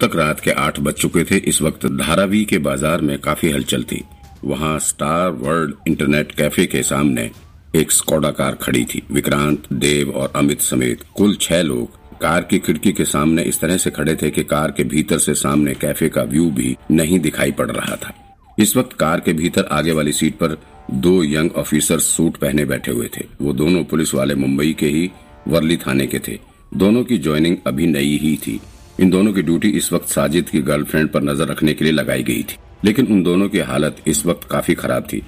तक रात के आठ बज चुके थे। इस वक्त धारावी के बाज़ार में काफ़ी हलचल थी। वहाँ स्टार वर्ल्ड इंटरनेट कैफ़े के सामने एक स्कोडा कार खड़ी थी। विक्रांत, देव और अमित समेत कुल छह लोग कार की खिड़की के सामने इस तरह से खड़े थे कि कार के भीतर से सामने कैफ़े का व्यू भी नहीं दिखाई पड़ रहा था। इस वक्त कार के भीतर आगे वाली सीट पर दो यंग ऑफिसर सूट पहने बैठे हुए थे। वो दोनों पुलिस वाले मुंबई के ही वर्ली थाने के थे। दोनों की ज्वाइनिंग अभी नई ही थी। इन दोनों की ड्यूटी इस वक्त साजिद की गर्लफ्रेंड पर नज़र रखने के लिए लगाई गई थी। लेकिन उन दोनों की हालत इस वक्त काफ़ी खराब थी।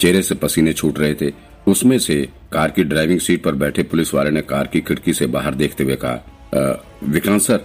चेहरे से पसीने छूट रहे थे। उसमें से कार की ड्राइविंग सीट पर बैठे पुलिस वाले ने कार की खिड़की से बाहर देखते हुए कहा विक्रांत सर,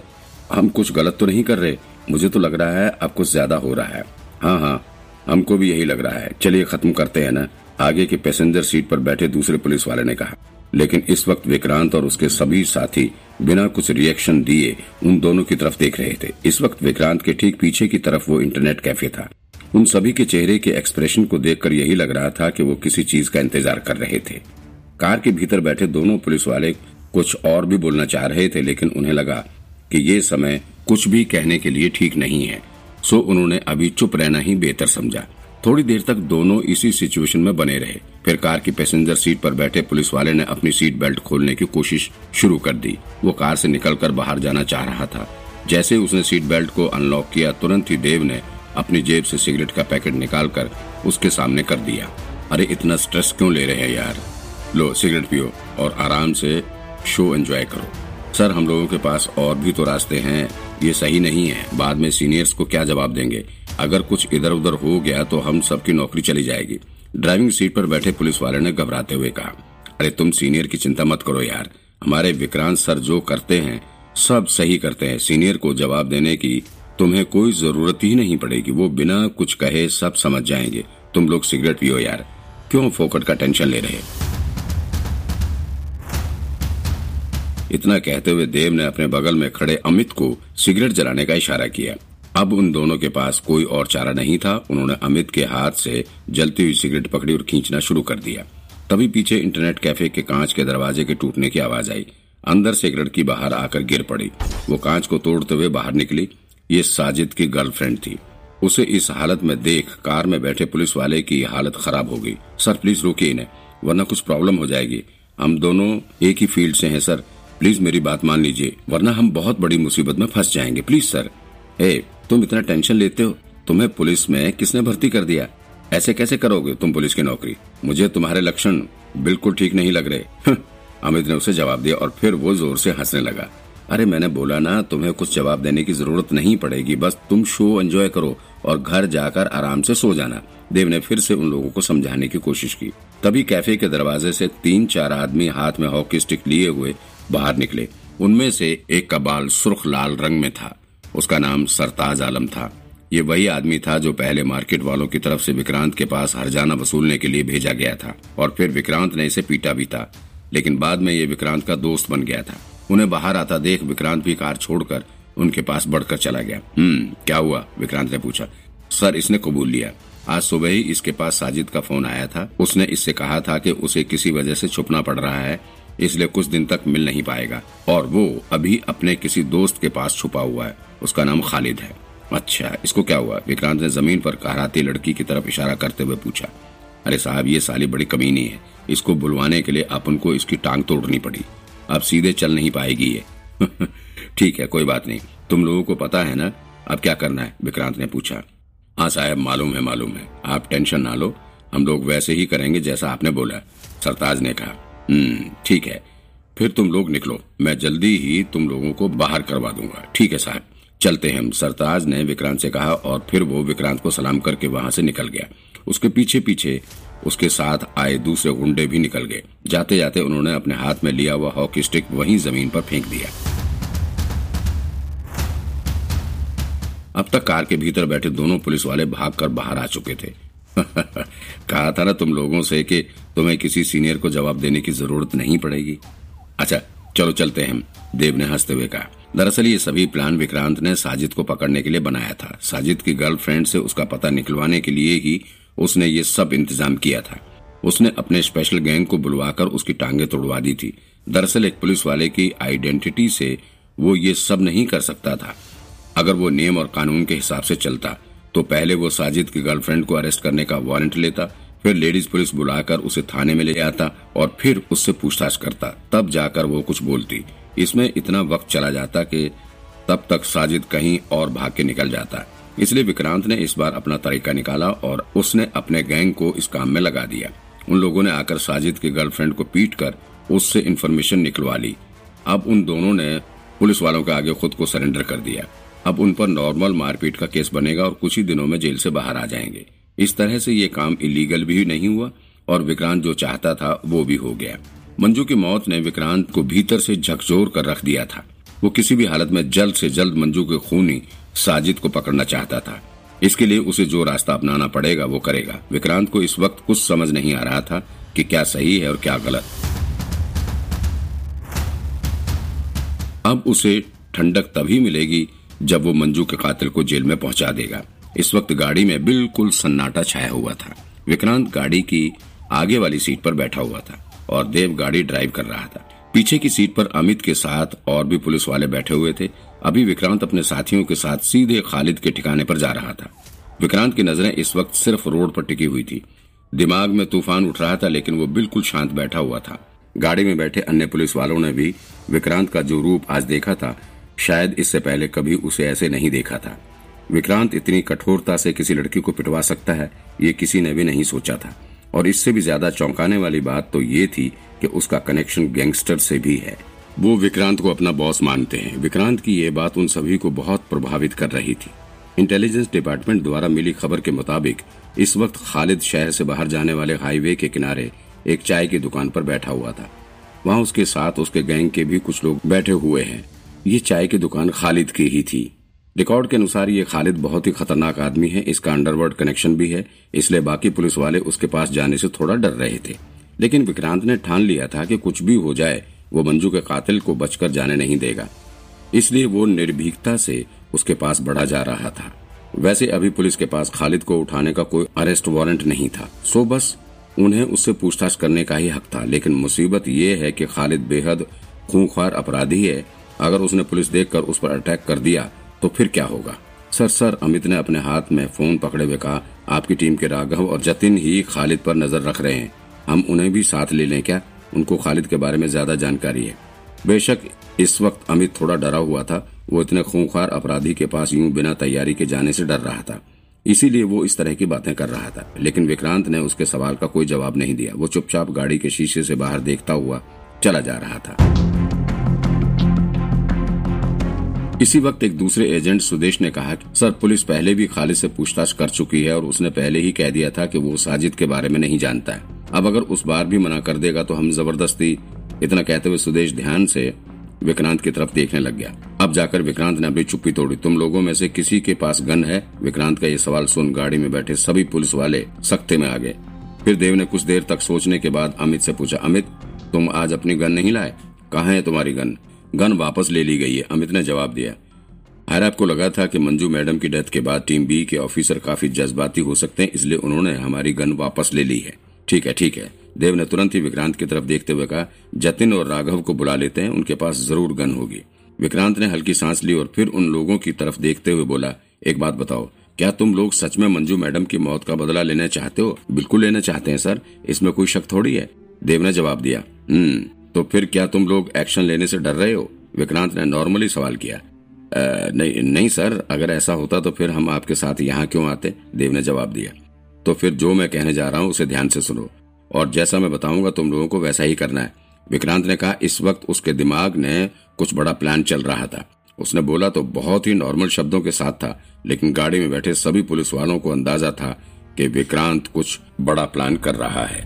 हम कुछ गलत तो नहीं कर रहे। मुझे तो लग रहा है अब कुछ ज़्यादा हो रहा है। हाँ हाँ हमको भी यही लग रहा है। चलिए खत्म करते हैं ना। आगे के पैसेंजर सीट पर बैठे दूसरे पुलिस वाले ने कहा लेकिन इस वक्त विक्रांत और उसके सभी साथी बिना कुछ रिएक्शन दिए उन दोनों की तरफ़ देख रहे थे। इस वक्त विक्रांत के ठीक पीछे की तरफ़ वो इंटरनेट कैफ़े था। उन सभी के चेहरे के एक्सप्रेशन को देखकर यही लग रहा था कि वो किसी चीज़ का इंतज़ार कर रहे थे। कार के भीतर बैठे दोनों पुलिस वाले कुछ और भी बोलना चाह रहे थे, लेकिन उन्हें लगा कि ये समय कुछ भी कहने के लिए ठीक नहीं है। सो उन्होंने अभी चुप रहना ही बेहतर समझा। थोड़ी देर तक दोनों इसी सिचुएशन में बने रहे। फिर कार की पैसेंजर सीट पर बैठे पुलिस वाले ने अपनी सीट बेल्ट खोलने की कोशिश शुरू कर दी। वो कार से निकलकर बाहर जाना चाह रहा था। जैसे उसने सीट बेल्ट को अनलॉक किया, तुरंत ही देव ने अपनी जेब से सिगरेट का पैकेट निकालकर उसके सामने कर दिया। अरे, इतना स्ट्रेस क्यों ले रहे हैं यार? लो, सिगरेट पियो और आराम से शो एंजॉय करो। सर, हम लोगों के पास और भी तो रास्ते हैं। ये सही नहीं है। बाद में सीनियर्स को क्या जवाब देंगे? अगर कुछ इधर उधर हो गया तो हम सबकी नौकरी चली जाएगी। ड्राइविंग सीट पर बैठे पुलिस वाले ने घबराते हुए कहा, अरे तुम सीनियर की चिंता मत करो यार। हमारे विक्रांत सर जो करते हैं, सब सही करते हैं। सीनियर को जवाब देने की तुम्हें कोई ज़रूरत ही नहीं पड़ेगी। वो बिना कुछ कहे सब समझ जाएँगे। तुम लोग सिगरेट पियो यार। क्यों फोकट का टेंशन ले रहे? इतना कहते हुए देव ने अपने बगल में खड़े अमित को सिगरेट जलाने का इशारा किया। अब उन दोनों के पास कोई और चारा नहीं था। उन्होंने अमित के हाथ से जलती हुई सिगरेट पकड़ी और खींचना शुरू कर दिया। तभी पीछे इंटरनेट कैफ़े के कांच के दरवाजे के टूटने की आवाज़ आई। अंदर से एक लड़की बाहर आकर गिर पड़ी। वो कांच को तोड़ते हुए बाहर निकली। ये साजिद की गर्लफ्रेंड थी। उसे इस हालत में देख कार में बैठे पुलिस वाले की हालत खराब हो गई। सर, प्लीज़ रोकिए इन्हें, वरना कुछ प्रॉब्लम हो जाएगी। हम दोनों एक ही फ़ील्ड से हैं, सर। प्लीज़ मेरी बात मान लीजिए, वरना हम बहुत बड़ी मुसीबत में फंस जाएँगे। Please, sir. ए, तुम इतना टेंशन लेते हो? तुम्हें पुलिस में किसने भर्ती कर दिया? ऐसे कैसे करोगे तुम पुलिस की नौकरी? मुझे तुम्हारे लक्षण बिल्कुल ठीक नहीं लग रहे। अमित ने उसे जवाब दिया और फिर वो ज़ोर से हंसने लगा। अरे, मैंने बोला ना, तुम्हें कुछ जवाब देने की ज़रूरत नहीं पड़ेगी। बस तुम शो एंजॉय करो और घर जाकर आराम से सो जाना। देव ने फिर से उन लोगों को समझाने की कोशिश की। तभी कैफ़े के दरवाजे से तीन चार आदमी हाथ में हॉकी स्टिक लिए हुए बाहर निकले। उनमें से एक का बाल सुर्ख लाल रंग में था। उसका नाम सरताज आलम था। ये वही आदमी था जो पहले मार्केट वालों की तरफ़ से विक्रांत के पास हरजाना वसूलने के लिए भेजा गया था और फिर विक्रांत ने इसे पीटा भी था। लेकिन बाद में ये विक्रांत का दोस्त बन गया था। उन्हें बाहर आता देख विक्रांत भी कार छोड़कर उनके पास बढ़कर चला गया। हम्म क्या हुआ? विक्रांत ने पूछा। सर, इसने कबूल लिया। आज सुबह ही इसके पास साजिद का फ़ोन आया था। उसने इससे कहा था कि उसे किसी वजह से छुपना पड़ रहा है, इसलिए कुछ दिन तक मिल नहीं पाएगा। और वो अभी अपने किसी दोस्त के पास छुपा हुआ है। उसका नाम खालिद है। अच्छा इसको क्या हुआ? विक्रांत ने ज़मीन पर कहराती लड़की की तरफ़ इशारा करते हुए पूछा, अरे साहब, ये साली बड़ी कमीनी है। इसको बुलवाने के लिए अपन को इसकी टांग तोड़नी पड़ी। अब सीधे चल नहीं पाएगी ये। ठीक है, कोई बात नहीं। तुम लोगों को पता है ना? अब क्या करना है? विक्रांत ने पूछा हाँ साहब, मालूम है मालूम है। आप टेंशन ना लो। हम लोग वैसे ही करेंगे जैसा आपने बोला। सरताज ने कहा हम्म ठीक है। फिर तुम लोग निकलो। मैं जल्दी ही तुम लोगों को बाहर करवा दूँगा। ठीक है साहब। चलते हैं। सरताज ने विक्रांत से कहा और फिर वो विक्रांत को सलाम करके वहाँ से निकल गया। उसके पीछे पीछे उसके साथ आए दूसरे गुंडे भी निकल गए। जाते जाते उन्होंने अपने हाथ में लिया हुआ हॉकी स्टिक वहीं ज़मीन पर फेंक दिया। अब तक कार के भीतर बैठे दोनों पुलिस वाले भागकर बाहर आ चुके थे। कहा था ना तुम लोगों से कि तुम्हें किसी सीनियर को जवाब देने की ज़रूरत नहीं पड़ेगी। अच्छा चलो चलते हैं। देव ने हँसते हुए कहा दरअसल ये सभी प्लान विक्रांत ने साजिद को पकड़ने के लिए बनाया था। साजिद की गर्लफ्रेंड से उसका पता निकलवाने के लिए ही उसने ये सब इंतज़ाम किया था। उसने अपने स्पेशल गैंग को बुलवाकर उसकी टांगे तोड़वा दी थी। दरअसल एक पुलिस वाले की आइडेंटिटी से वो ये सब नहीं कर सकता था। अगर वो नियम और कानून के हिसाब से चलता तो पहले वो साजिद की गर्लफ्रेंड को अरेस्ट करने का वारंट लेता, फिर लेडीज़ पुलिस बुलाकर उसे थाने में ले आता और फिर उससे पूछताछ करता। तब जाकर वो कुछ बोलती। इसमें इतना वक्त चला जाता कि तब तक साजिद कहीं और भाग के निकल जाता। इसलिए विक्रांत ने इस बार अपना तरीका निकाला और उसने अपने गैंग को इस काम में लगा दिया। उन लोगों ने आकर साजिद की गर्लफ्रेंड को पीट कर उससे इन्फॉर्मेशन निकलवा ली। अब उन दोनों ने पुलिस वालों के आगे खुद को सरेंडर कर दिया। अब उन पर नॉर्मल मारपीट का केस बनेगा और कुछ ही दिनों में जेल से बाहर आ जाएँगे। इस तरह से ये काम इलीगल भी नहीं हुआ और विक्रांत जो चाहता था वो भी हो गया। मंजू की मौत ने विक्रांत को भीतर से झकझोर कर रख दिया था। वो किसी भी हालत में जल्द से जल्द मंजू के खूनी साजिद को पकड़ना चाहता था। इसके लिए उसे जो रास्ता अपनाना पड़ेगा, वो करेगा। विक्रांत को इस वक्त कुछ समझ नहीं आ रहा था कि क्या सही है और क्या गलत। अब उसे ठंडक तभी मिलेगी जब वो मंजू के कातिल को जेल में पहुँचा देगा। इस वक्त गाड़ी में बिल्कुल सन्नाटा छाया हुआ था। विक्रांत गाड़ी की आगे वाली सीट पर बैठा हुआ था। और देव गाड़ी ड्राइव कर रहा था। पीछे की सीट पर अमित के साथ और भी पुलिस वाले बैठे हुए थे। अभी विक्रांत अपने साथियों के साथ सीधे खालिद के ठिकाने पर जा रहा था। विक्रांत की नज़रें इस वक्त सिर्फ़ रोड पर टिकी हुई थी। दिमाग में तूफ़ान उठ रहा था, लेकिन वो बिल्कुल शांत बैठा हुआ था। गाड़ी में बैठे अन्य पुलिस वालों ने भी विक्रांत का जो रूप आज देखा था, शायद इससे पहले कभी उसे ऐसे नहीं देखा था। विक्रांत इतनी कठोरता से किसी लड़की को पिटवा सकता है, ये किसी ने भी नहीं सोचा था। और इससे भी ज़्यादा चौंकाने वाली बात तो ये थी कि उसका कनेक्शन गैंगस्टर से भी है। वो विक्रांत को अपना बॉस मानते हैं। विक्रांत की ये बात उन सभी को बहुत प्रभावित कर रही थी। इंटेलिजेंस डिपार्टमेंट द्वारा मिली खबर के मुताबिक इस वक्त खालिद शहर से बाहर जाने वाले हाईवे के किनारे एक चाय की दुकान पर बैठा हुआ था। वहाँ उसके साथ उसके गैंग के भी कुछ लोग बैठे हुए हैं। ये चाय की दुकान खालिद की ही थी। रिकॉर्ड के अनुसार ये खालिद बहुत ही खतरनाक आदमी है। इसका अंडरवर्ल्ड कनेक्शन भी है। इसलिए बाकी पुलिस वाले उसके पास जाने से थोड़ा डर रहे थे। लेकिन विक्रांत ने ठान लिया था कि कुछ भी हो जाए, वो मंजू के कातिल को बचकर जाने नहीं देगा। इसलिए वो निर्भीकता से उसके पास बढ़ा जा रहा था। वैसे अभी पुलिस के पास खालिद को उठाने का कोई अरेस्ट वारंट नहीं था। सो बस उन्हें उससे पूछताछ करने का ही हक था। लेकिन मुसीबत ये है कि खालिद बेहद खूंखार अपराधी है। अगर उसने पुलिस देखकर उस पर अटैक कर दिया तो फिर क्या होगा? सर सर, अमित ने अपने हाथ में फ़ोन पकड़े हुए कहा, आपकी टीम के राघव और जतिन ही खालिद पर नज़र रख रहे हैं। हम उन्हें भी साथ ले लें क्या? उनको खालिद के बारे में ज़्यादा जानकारी है। बेशक इस वक्त अमित थोड़ा डरा हुआ था। वो इतने खूंखार अपराधी के पास यूँ बिना तैयारी के जाने से डर रहा था। इसीलिए वो इस तरह की बातें कर रहा था। लेकिन विक्रांत ने उसके सवाल का कोई जवाब नहीं दिया। वो चुपचाप गाड़ी के शीशे से बाहर देखता हुआ चला जा रहा था। इसी वक्त एक दूसरे एजेंट सुदेश ने कहा कि, सर, पुलिस पहले भी खालिद से पूछताछ कर चुकी है और उसने पहले ही कह दिया था कि वो साजिद के बारे में नहीं जानता है। अब अगर उस बार भी मना कर देगा तो हम ज़बरदस्ती इतना कहते हुए सुदेश ध्यान से विक्रांत की तरफ़ देखने लग गया। अब जाकर विक्रांत ने अपनी चुप्पी तोड़ी। तुम लोगों में से किसी के पास गन है? विक्रांत का ये सवाल सुन गाड़ी में बैठे सभी पुलिस वाले सख्ते में आ गए। फिर देव ने कुछ देर तक सोचने के बाद अमित से पूछा, अमित, तुम आज अपनी गन नहीं लाए? कहा है तुम्हारी गन? गन वापस ले ली गई है। अमित ने जवाब दिया। हैरब को लगा था कि मंजू मैडम की डेथ के बाद टीम बी के ऑफिसर काफ़ी जज्बाती हो सकते हैं, इसलिए उन्होंने हमारी गन वापस ले ली है। ठीक है ठीक है। देव ने तुरंत ही विक्रांत की तरफ़ देखते हुए कहा, जतिन और राघव को बुला लेते हैं, उनके पास ज़रूर गन होगी। विक्रांत ने हल्की सांस ली और फिर उन लोगों की तरफ़ देखते हुए बोला, एक बात बताओ, क्या तुम लोग सच में मंजू मैडम की मौत का बदला लेना चाहते हो? बिल्कुल लेना चाहते हैं, सर। इसमें कोई शक थोड़ी है? देव ने जवाब दिया हम्म। तो फिर क्या तुम लोग एक्शन लेने से डर रहे हो? विक्रांत ने नॉर्मली सवाल किया। आ, नहीं नहीं सर अगर ऐसा होता तो फिर हम आपके साथ यहाँ क्यों आते? देव ने जवाब दिया। तो फिर जो मैं कहने जा रहा हूँ उसे ध्यान से सुनो। और जैसा मैं बताऊँगा तुम लोगों को वैसा ही करना है। विक्रांत ने कहा इस वक्त उसके दिमाग ने कुछ बड़ा प्लान चल रहा था। उसने बोला तो बहुत ही नॉर्मल शब्दों के साथ था लेकिन गाड़ी में बैठे सभी पुलिस वालों को अंदाज़ा था कि विक्रांत कुछ बड़ा प्लान कर रहा है।